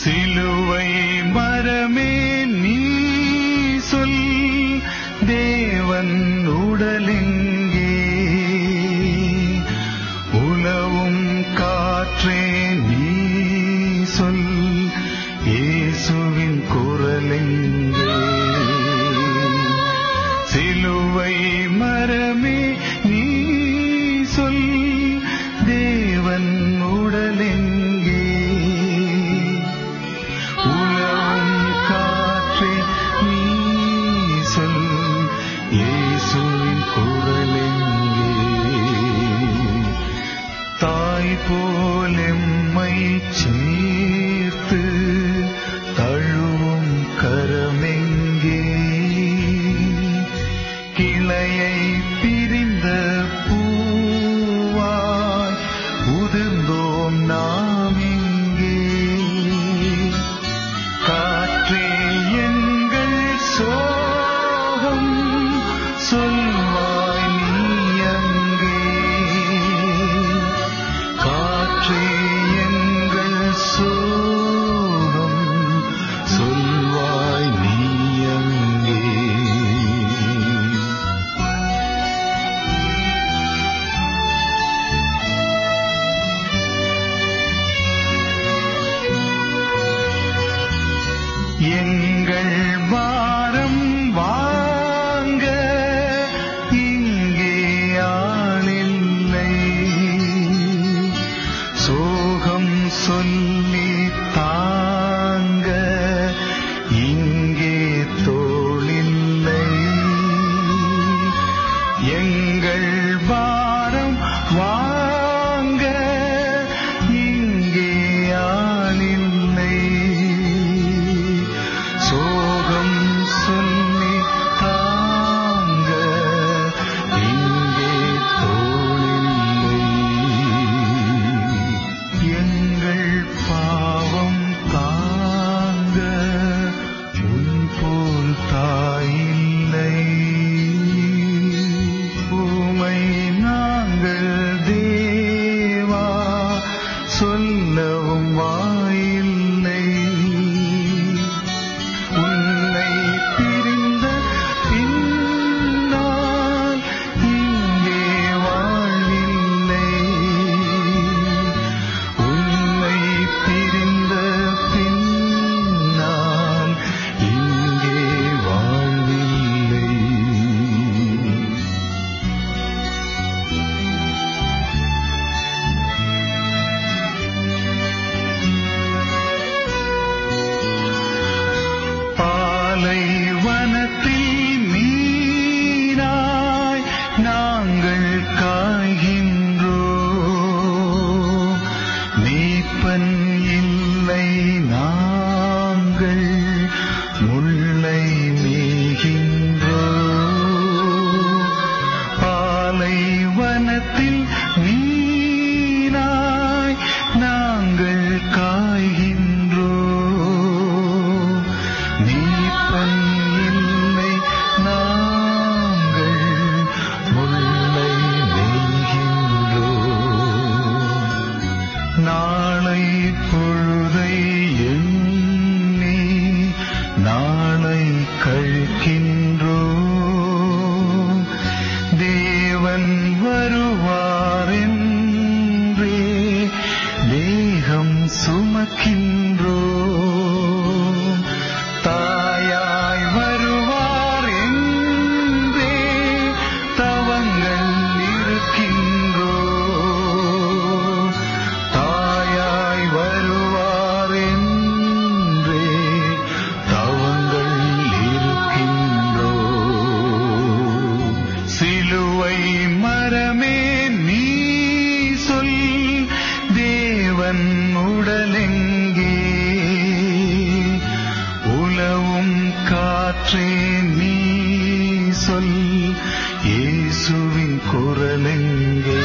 சிலுவை மரமே நீ சொல் தேவன் உடலின் പോലെ ചേർത്ത് எங்கள் வாரம் வாங்க. இங்கே ஆளில்லை. சொல்லி தாங்க. நேரத்தில் நீனாய் நாங்கள் காய்கிறோம் சொல். இயேசுவின் குரலெங்கே